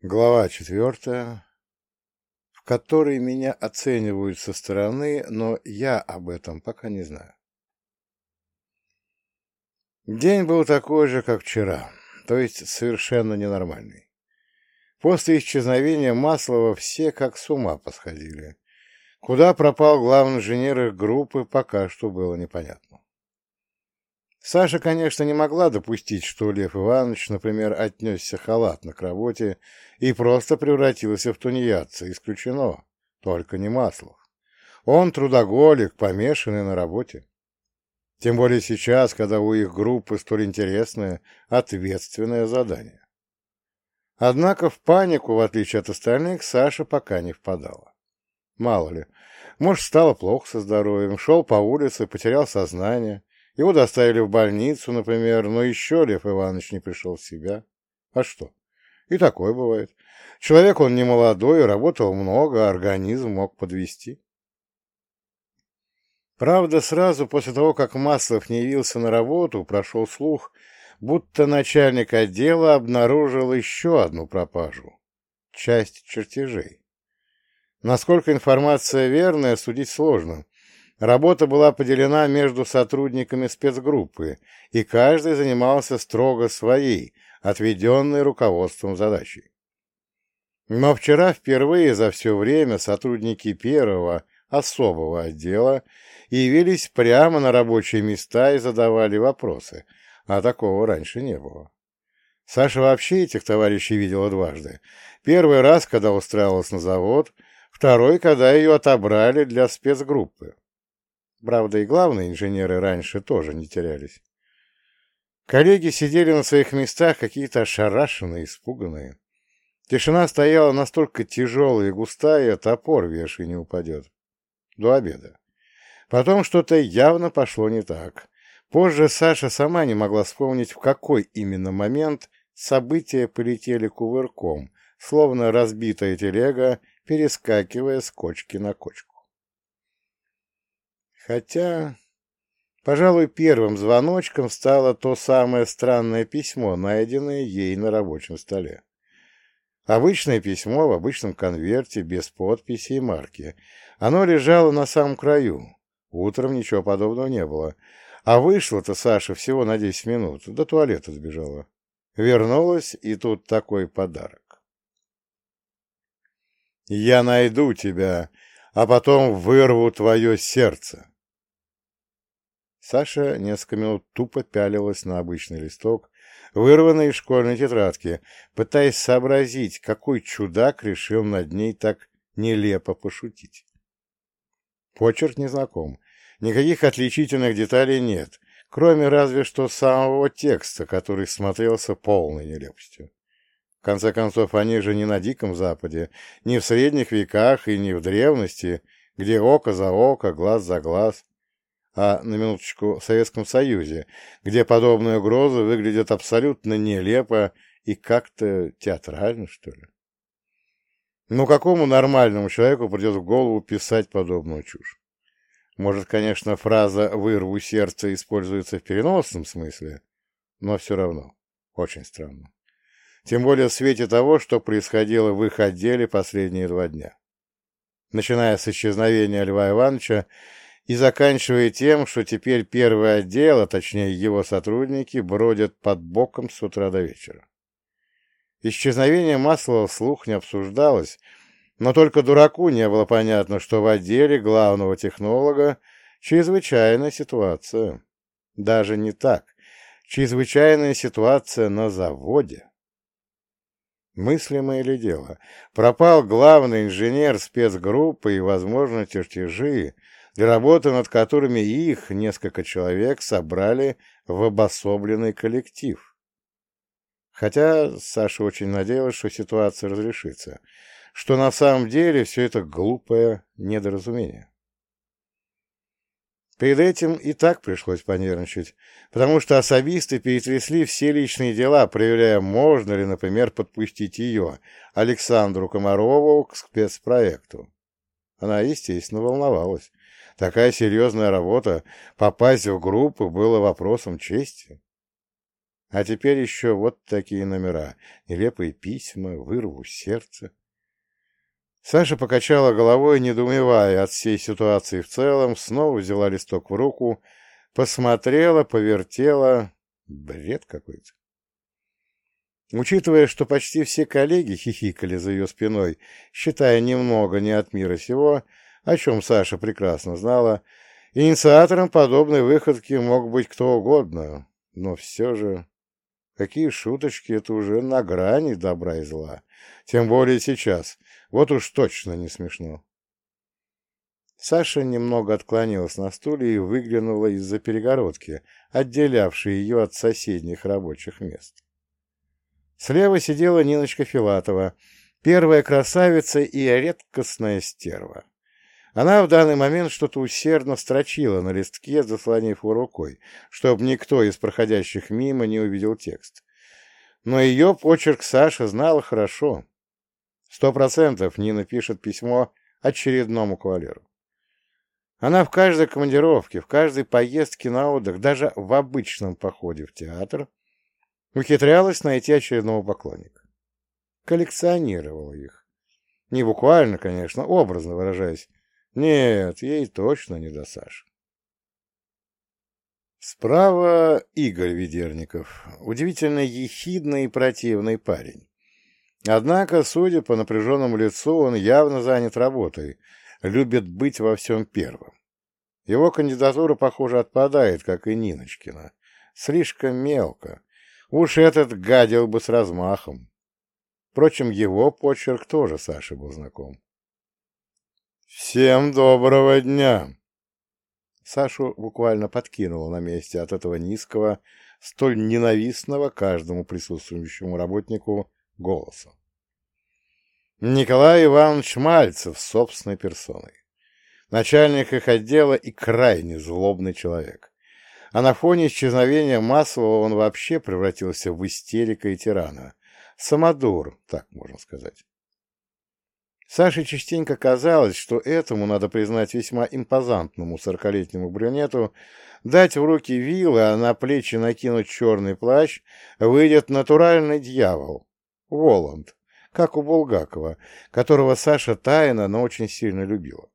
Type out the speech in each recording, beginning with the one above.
Глава четвертая, в которой меня оценивают со стороны, но я об этом пока не знаю. День был такой же, как вчера, то есть совершенно ненормальный. После исчезновения Маслова все как с ума посходили. Куда пропал главный инженер их группы, пока что было непонятно. Саша, конечно, не могла допустить, что Лев Иванович, например, отнесся халатно к работе и просто превратился в тунеядца. Исключено. Только не Маслов. Он трудоголик, помешанный на работе. Тем более сейчас, когда у их группы столь интересное, ответственное задание. Однако в панику, в отличие от остальных, Саша пока не впадала. Мало ли, может, стало плохо со здоровьем, шел по улице, потерял сознание, его доставили в больницу, например, но еще Лев Иванович не пришел в себя. А что? И такое бывает. Человек он не молодой, работал много, организм мог подвести. Правда, сразу после того, как Маслов не явился на работу, прошел слух, будто начальник отдела обнаружил еще одну пропажу — часть чертежей. Насколько информация верная, судить сложно, Работа была поделена между сотрудниками спецгруппы, и каждый занимался строго своей, отведенной руководством задачей. Но вчера впервые за все время сотрудники первого, особого отдела явились прямо на рабочие места и задавали вопросы, а такого раньше не было. Саша вообще этих товарищей видела дважды. Первый раз, когда устраивалась на завод, второй, когда ее отобрали для спецгруппы. Правда, и главные инженеры раньше тоже не терялись. Коллеги сидели на своих местах, какие-то ошарашенные, испуганные. Тишина стояла настолько тяжелая и густая, топор вешай не упадет. До обеда. Потом что-то явно пошло не так. Позже Саша сама не могла вспомнить, в какой именно момент события полетели кувырком, словно разбитая телега, перескакивая с кочки на кочку. Хотя, пожалуй, первым звоночком стало то самое странное письмо, найденное ей на рабочем столе. Обычное письмо в обычном конверте, без подписи и марки. Оно лежало на самом краю. Утром ничего подобного не было. А вышла-то Саша всего на десять минут, до туалета сбежала. Вернулась, и тут такой подарок. «Я найду тебя, а потом вырву твое сердце». Саша несколько минут тупо пялилась на обычный листок, вырванный из школьной тетрадки, пытаясь сообразить, какой чудак решил над ней так нелепо пошутить. Почерк незнаком, никаких отличительных деталей нет, кроме разве что самого текста, который смотрелся полной нелепостью. В конце концов, они же не на Диком Западе, не в средних веках и не в древности, где око за око, глаз за глаз, а, на минуточку, в Советском Союзе, где подобные угрозы выглядят абсолютно нелепо и как-то театрально, что ли. Ну, какому нормальному человеку придет в голову писать подобную чушь? Может, конечно, фраза «вырву сердце» используется в переносном смысле, но все равно очень странно. Тем более в свете того, что происходило в их отделе последние два дня. Начиная с исчезновения Льва Ивановича и заканчивая тем, что теперь первый отдел, а точнее его сотрудники, бродят под боком с утра до вечера. Исчезновение Маслова вслух не обсуждалось, но только дураку не было понятно, что в отделе главного технолога чрезвычайная ситуация. Даже не так. Чрезвычайная ситуация на заводе. Мыслимое ли дело? Пропал главный инженер спецгруппы и, возможно, чертежи, для работы над которыми их, несколько человек, собрали в обособленный коллектив. Хотя Саша очень надеялась, что ситуация разрешится, что на самом деле все это глупое недоразумение. Перед этим и так пришлось понервничать, потому что особисты перетрясли все личные дела, проверяя, можно ли, например, подпустить ее, Александру Комарову, к спецпроекту. Она, естественно, волновалась. Такая серьезная работа, попасть в группу было вопросом чести. А теперь еще вот такие номера. Нелепые письма, вырву сердце. Саша покачала головой, недоумевая от всей ситуации в целом, снова взяла листок в руку, посмотрела, повертела. Бред какой-то. Учитывая, что почти все коллеги хихикали за ее спиной, считая немного не от мира сего, о чем Саша прекрасно знала, инициатором подобной выходки мог быть кто угодно, но все же... Какие шуточки, это уже на грани добра и зла. Тем более сейчас. Вот уж точно не смешно. Саша немного отклонилась на стуле и выглянула из-за перегородки, отделявшей ее от соседних рабочих мест. Слева сидела Ниночка Филатова, первая красавица и редкостная стерва. Она в данный момент что-то усердно строчила на листке, заслонив его рукой, чтобы никто из проходящих мимо не увидел текст. Но ее почерк Саша знала хорошо. Сто процентов Нина пишет письмо очередному кавалеру. Она в каждой командировке, в каждой поездке на отдых, даже в обычном походе в театр Ухитрялась найти очередного поклонника. Коллекционировала их. Не буквально, конечно, образно выражаясь. Нет, ей точно не до Саши. Справа Игорь Ведерников. Удивительно ехидный и противный парень. Однако, судя по напряженному лицу, он явно занят работой, любит быть во всем первым. Его кандидатура, похоже, отпадает, как и Ниночкина. Слишком мелко, Уж этот гадил бы с размахом. Впрочем, его почерк тоже Саше был знаком. «Всем доброго дня!» Сашу буквально подкинуло на месте от этого низкого, столь ненавистного каждому присутствующему работнику голоса. Николай Иванович Мальцев собственной персоной. Начальник их отдела и крайне злобный человек а на фоне исчезновения массового он вообще превратился в истерика и тирана. Самодур, так можно сказать. Саше частенько казалось, что этому, надо признать, весьма импозантному сорокалетнему брюнету дать в руки вилы, а на плечи накинуть черный плащ, выйдет натуральный дьявол, Воланд, как у Булгакова, которого Саша тайно, но очень сильно любила.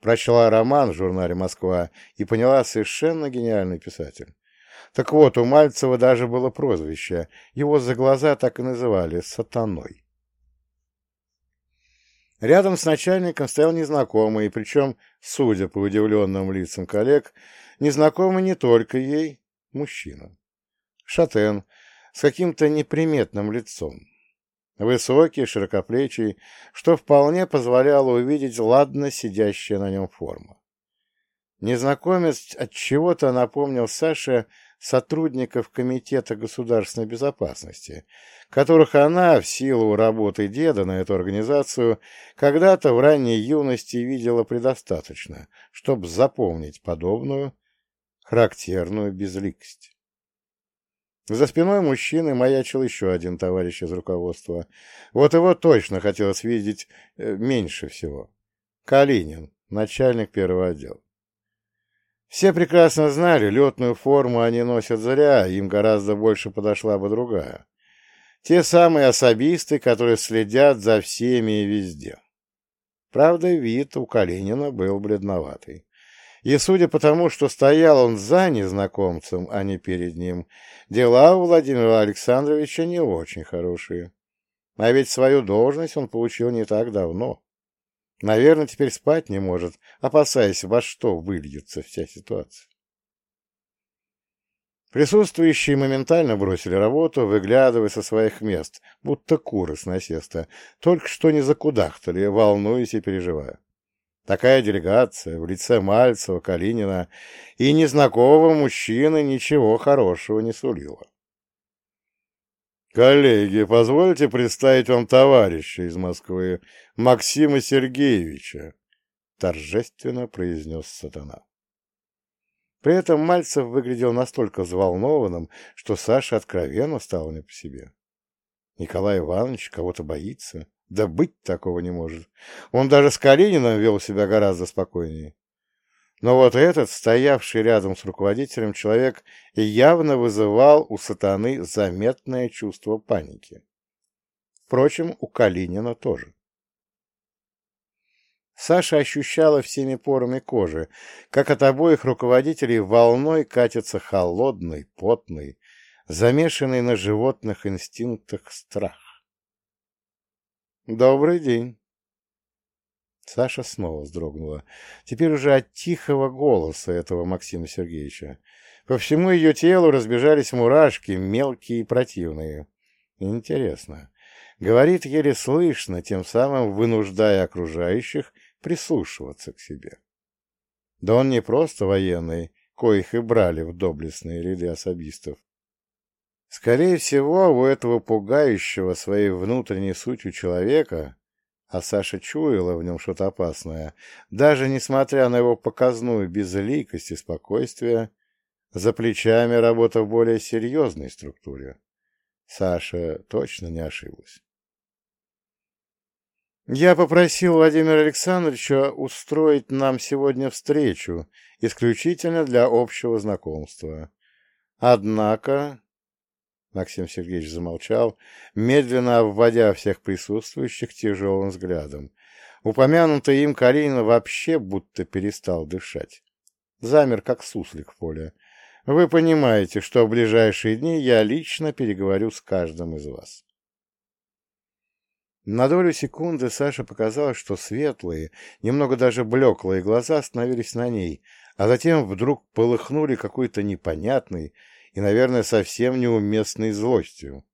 Прочла роман в журнале «Москва» и поняла совершенно гениальный писатель. Так вот, у Мальцева даже было прозвище. Его за глаза так и называли «Сатаной». Рядом с начальником стоял незнакомый, причем, судя по удивленным лицам коллег, незнакомый не только ей, мужчина. Шатен, с каким-то неприметным лицом. Высокий, широкоплечий, что вполне позволяло увидеть ладно сидящая на нем форма. Незнакомец от чего-то напомнил Саше сотрудников Комитета государственной безопасности, которых она, в силу работы деда на эту организацию, когда-то в ранней юности видела предостаточно, чтобы запомнить подобную характерную безликость. За спиной мужчины маячил еще один товарищ из руководства. Вот его точно хотелось видеть э, меньше всего. Калинин, начальник первого отдела. Все прекрасно знали, летную форму они носят зря, им гораздо больше подошла бы другая. Те самые особисты, которые следят за всеми и везде. Правда, вид у Калинина был бледноватый. И судя по тому, что стоял он за незнакомцем, а не перед ним, дела у Владимира Александровича не очень хорошие. А ведь свою должность он получил не так давно. Наверное, теперь спать не может, опасаясь, во что выльется вся ситуация. Присутствующие моментально бросили работу, выглядывая со своих мест, будто куры с насеста, только что не закудахтали, волнуясь и переживая. Такая делегация в лице Мальцева, Калинина и незнакомого мужчины ничего хорошего не сулила. «Коллеги, позвольте представить вам товарища из Москвы, Максима Сергеевича», — торжественно произнес сатана. При этом Мальцев выглядел настолько взволнованным, что Саша откровенно стал не по себе. Николай Иванович кого-то боится, да быть такого не может. Он даже с Калининым вел себя гораздо спокойнее. Но вот этот, стоявший рядом с руководителем человек, явно вызывал у сатаны заметное чувство паники. Впрочем, у Калинина тоже. Саша ощущала всеми порами кожи, как от обоих руководителей волной катится холодный, потный, замешанный на животных инстинктах страх. «Добрый день!» Саша снова вздрогнула. Теперь уже от тихого голоса этого Максима Сергеевича. По всему ее телу разбежались мурашки, мелкие и противные. Интересно. Говорит еле слышно, тем самым вынуждая окружающих прислушиваться к себе. Да он не просто военный, коих и брали в доблестные ряды особистов. Скорее всего, у этого пугающего своей внутренней сутью человека а Саша чуяла в нем что-то опасное. Даже несмотря на его показную безликость и спокойствие, за плечами работа в более серьезной структуре. Саша точно не ошиблась. Я попросил Владимира Александровича устроить нам сегодня встречу, исключительно для общего знакомства. Однако Максим Сергеевич замолчал, медленно обводя всех присутствующих тяжелым взглядом. Упомянутый им Карина вообще будто перестал дышать. Замер, как суслик в поле. Вы понимаете, что в ближайшие дни я лично переговорю с каждым из вас. На долю секунды Саше показалось, что светлые, немного даже блеклые глаза остановились на ней, а затем вдруг полыхнули какой-то непонятной, и, наверное, совсем неуместной злостью.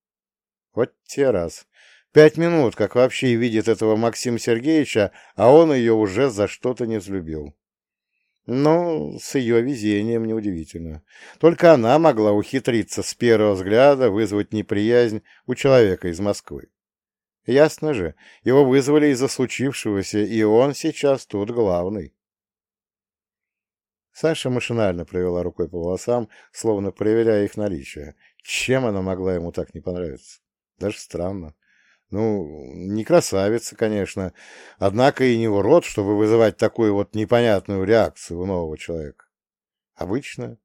Вот те раз. Пять минут, как вообще видит этого Максима Сергеевича, а он ее уже за что-то не взлюбил. Но с ее везением неудивительно. Только она могла ухитриться с первого взгляда вызвать неприязнь у человека из Москвы. Ясно же, его вызвали из-за случившегося, и он сейчас тут главный. Саша машинально провела рукой по волосам, словно проверяя их наличие. Чем она могла ему так не понравиться? Даже странно. Ну, не красавица, конечно, однако и не урод, чтобы вызывать такую вот непонятную реакцию у нового человека. Обычно,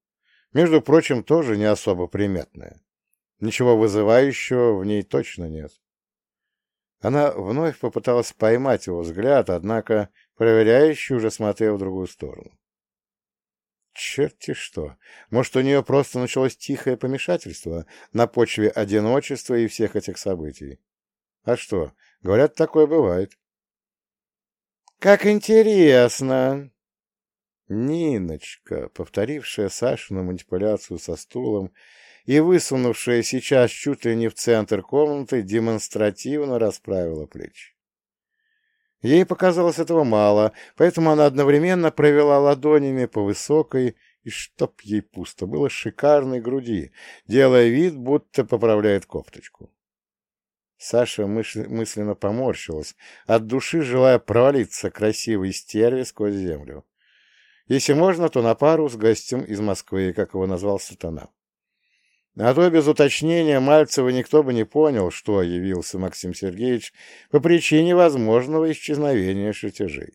между прочим, тоже не особо приметная. Ничего вызывающего в ней точно нет. Она вновь попыталась поймать его взгляд, однако проверяющий уже смотрел в другую сторону. Черти что! Может, у нее просто началось тихое помешательство на почве одиночества и всех этих событий. А что, говорят, такое бывает. «Как интересно!» Ниночка, повторившая Сашину манипуляцию со стулом и высунувшая сейчас чуть ли не в центр комнаты, демонстративно расправила плечи. Ей показалось этого мало, поэтому она одновременно провела ладонями по высокой, и чтоб ей пусто было, шикарной груди, делая вид, будто поправляет кофточку. Саша мысленно поморщилась, от души желая провалиться красивой стерве сквозь землю. Если можно, то на пару с гостем из Москвы, как его назвал сатана. А то без уточнения Мальцева никто бы не понял, что явился Максим Сергеевич по причине возможного исчезновения шертежей.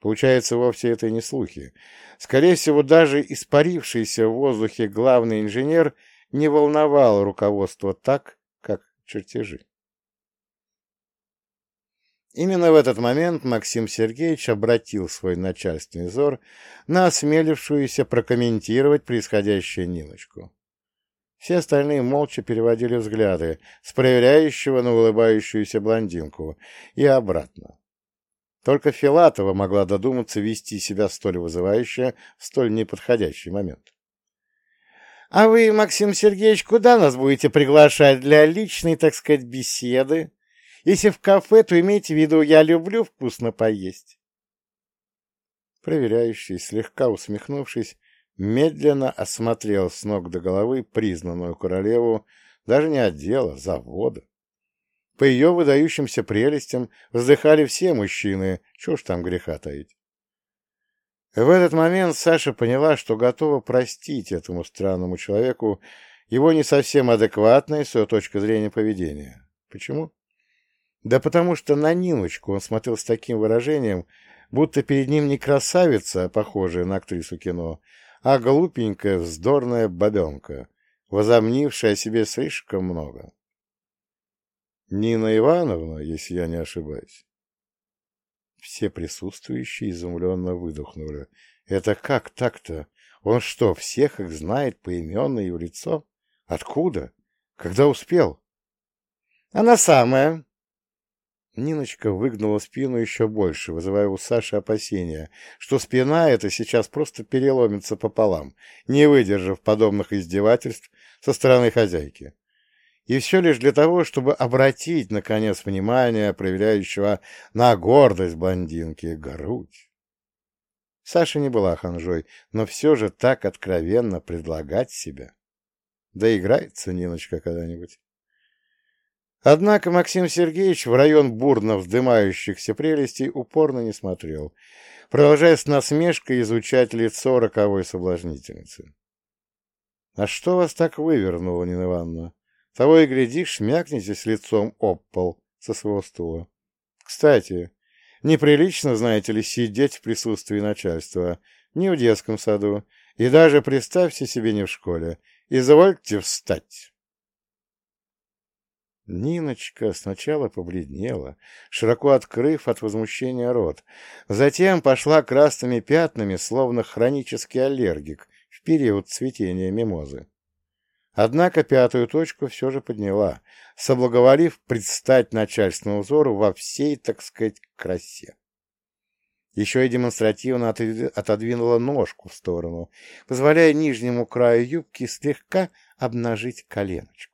Получается, вовсе это и не слухи. Скорее всего, даже испарившийся в воздухе главный инженер не волновал руководство так, как чертежи. Именно в этот момент Максим Сергеевич обратил свой начальственный взор на осмелившуюся прокомментировать происходящее Ниночку. Все остальные молча переводили взгляды с проверяющего на улыбающуюся блондинку и обратно. Только Филатова могла додуматься вести себя столь вызывающе в столь неподходящий момент. — А вы, Максим Сергеевич, куда нас будете приглашать для личной, так сказать, беседы? Если в кафе, то имейте в виду, я люблю вкусно поесть. Проверяющий, слегка усмехнувшись, медленно осмотрел с ног до головы признанную королеву даже не отдела, завода. По ее выдающимся прелестям вздыхали все мужчины, чего ж там греха таить. В этот момент Саша поняла, что готова простить этому странному человеку его не совсем адекватное с ее точки зрения поведения. Почему? Да потому что на Ниночку он смотрел с таким выражением, будто перед ним не красавица, похожая на актрису кино, а глупенькая вздорная бабенка, возомнившая о себе слишком много. Нина Ивановна, если я не ошибаюсь. Все присутствующие изумленно выдохнули. Это как так-то? Он что, всех их знает поименно и в лицо? Откуда? Когда успел? Она самая. Ниночка выгнула спину еще больше, вызывая у Саши опасения, что спина эта сейчас просто переломится пополам, не выдержав подобных издевательств со стороны хозяйки. И все лишь для того, чтобы обратить, наконец, внимание проверяющего на гордость блондинки, грудь. Саша не была ханжой, но все же так откровенно предлагать себя. Да играется Ниночка когда-нибудь. Однако Максим Сергеевич в район бурно вздымающихся прелестей упорно не смотрел, продолжая с насмешкой изучать лицо роковой соблазнительницы. — А что вас так вывернуло, Нина Ивановна? Того и глядишь, шмякнетесь лицом об пол со своего стула. Кстати, неприлично, знаете ли, сидеть в присутствии начальства, не в детском саду, и даже представьте себе не в школе. Извольте встать. Ниночка сначала побледнела, широко открыв от возмущения рот, затем пошла красными пятнами, словно хронический аллергик в период цветения мимозы. Однако пятую точку все же подняла, соблаговолив предстать начальственному взору во всей, так сказать, красе. Еще и демонстративно отодвинула ножку в сторону, позволяя нижнему краю юбки слегка обнажить коленочку.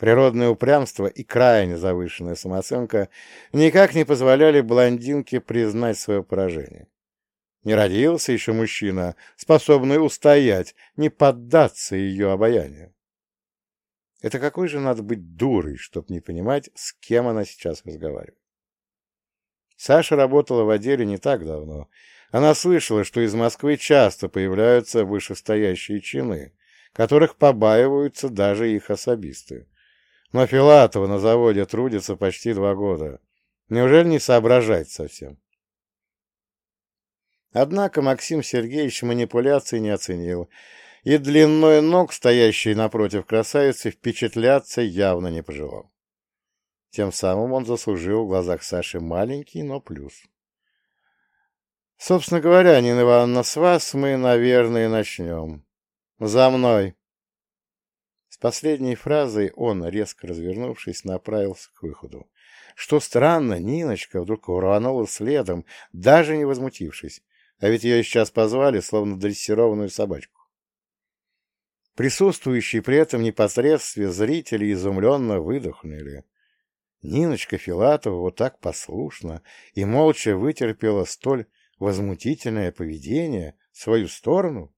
Природное упрямство и крайне завышенная самооценка никак не позволяли блондинке признать свое поражение. Не родился еще мужчина, способный устоять, не поддаться ее обаянию. Это какой же надо быть дурой, чтобы не понимать, с кем она сейчас разговаривает? Саша работала в отделе не так давно. Она слышала, что из Москвы часто появляются вышестоящие чины, которых побаиваются даже их особисты. Но Филатова на заводе трудится почти два года. Неужели не соображать совсем? Однако Максим Сергеевич манипуляции не оценил, и длиной ног, стоящей напротив красавицы, впечатляться явно не пожелал. Тем самым он заслужил в глазах Саши маленький, но плюс. Собственно говоря, Нина Ивановна, с вас мы, наверное, начнем. За мной. Последней фразой он, резко развернувшись, направился к выходу. Что странно, Ниночка вдруг рванула следом, даже не возмутившись. А ведь ее сейчас позвали, словно дрессированную собачку. Присутствующие при этом непосредстве зрители изумленно выдохнули. Ниночка Филатова вот так послушно и молча вытерпела столь возмутительное поведение в свою сторону?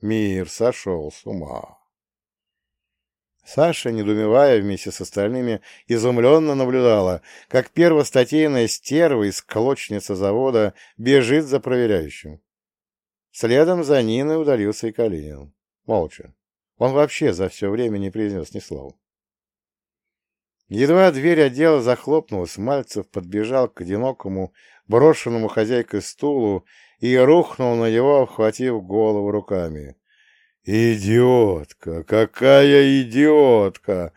Мир сошел с ума. Саша, недоумевая вместе с остальными, изумленно наблюдала, как первостатейная стерва из колочницы завода бежит за проверяющим. Следом за Ниной удалился и Калинин. Молча. Он вообще за все время не произнес ни слова. Едва дверь отдела захлопнулась, Мальцев подбежал к одинокому, брошенному хозяйкой стулу и рухнул на него, обхватив голову руками. «Идиотка! Какая идиотка!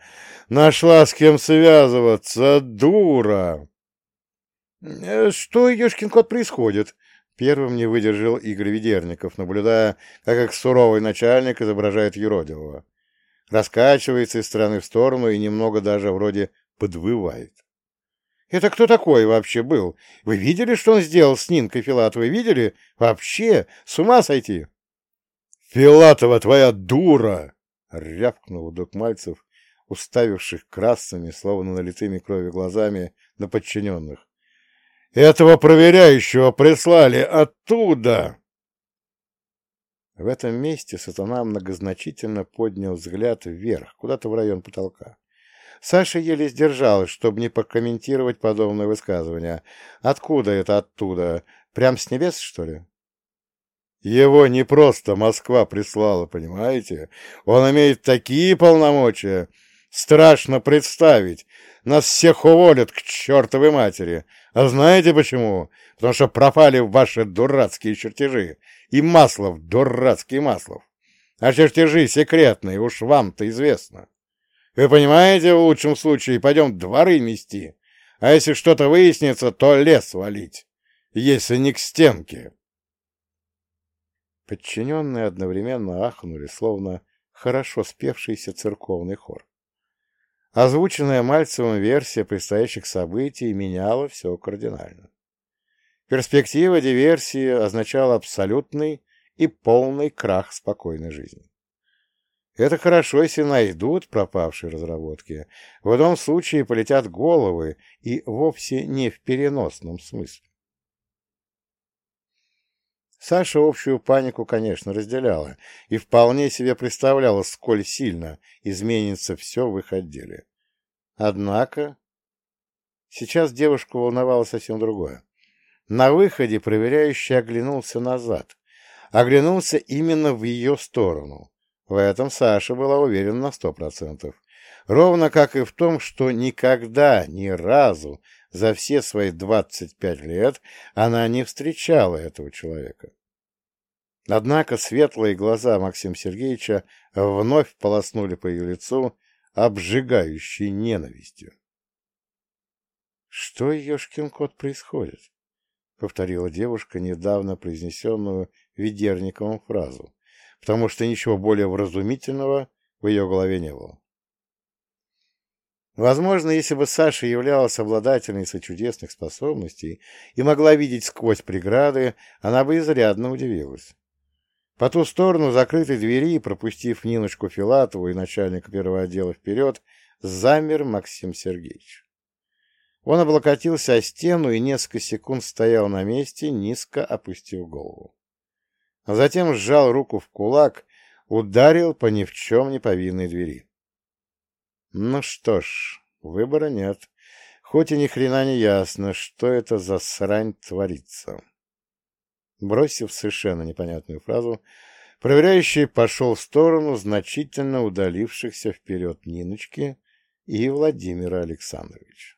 Нашла с кем связываться, дура!» «Э, «Что, Ешкин кот, происходит?» Первым не выдержал Игорь Ведерников, наблюдая, как их суровый начальник изображает юродивого раскачивается из стороны в сторону и немного даже вроде подвывает. Это кто такой вообще был? Вы видели, что он сделал с Нинкой Филатовой? Видели? Вообще? С ума сойти? Филатова твоя дура! Рявкнул вдруг Мальцев, уставивших красными, словно налитыми кровью глазами, на подчиненных. Этого проверяющего прислали оттуда! В этом месте сатана многозначительно поднял взгляд вверх, куда-то в район потолка. Саша еле сдержалась, чтобы не прокомментировать подобное высказывание. Откуда это оттуда? Прям с небес, что ли? Его не просто Москва прислала, понимаете? Он имеет такие полномочия. Страшно представить. Нас всех уволят к чертовой матери. А знаете почему? Потому что пропали ваши дурацкие чертежи. И Маслов, дурацкий Маслов. А чертежи секретные, уж вам-то известно. Вы понимаете, в лучшем случае пойдем дворы мести, а если что-то выяснится, то лес валить, если не к стенке. Подчиненные одновременно ахнули, словно хорошо спевшийся церковный хор. Озвученная Мальцевым версия предстоящих событий меняла все кардинально. Перспектива диверсии означала абсолютный и полный крах спокойной жизни. Это хорошо, если найдут пропавшие разработки. В этом случае полетят головы, и вовсе не в переносном смысле. Саша общую панику, конечно, разделяла и вполне себе представляла, сколь сильно изменится все в их отделе. Однако сейчас девушку волновало совсем другое. На выходе проверяющий оглянулся назад. Оглянулся именно в ее сторону. В этом Саша была уверена на сто процентов. Ровно как и в том, что никогда, ни разу за все свои двадцать пять лет она не встречала этого человека. Однако светлые глаза Максима Сергеевича вновь полоснули по ее лицу, обжигающей ненавистью. «Что, ешкин кот, происходит?» — повторила девушка недавно произнесенную Ведерниковым фразу, потому что ничего более вразумительного в ее голове не было. Возможно, если бы Саша являлась обладательницей чудесных способностей и могла видеть сквозь преграды, она бы изрядно удивилась. По ту сторону закрытой двери, пропустив Ниночку Филатову и начальника первого отдела вперед, замер Максим Сергеевич. Он облокотился о стену и несколько секунд стоял на месте, низко опустив голову. Затем сжал руку в кулак, ударил по ни в чем не повинной двери. Ну что ж, выбора нет, хоть и ни хрена не ясно, что это за срань творится. Бросив совершенно непонятную фразу, проверяющий пошел в сторону значительно удалившихся вперед Ниночки и Владимира Александровича.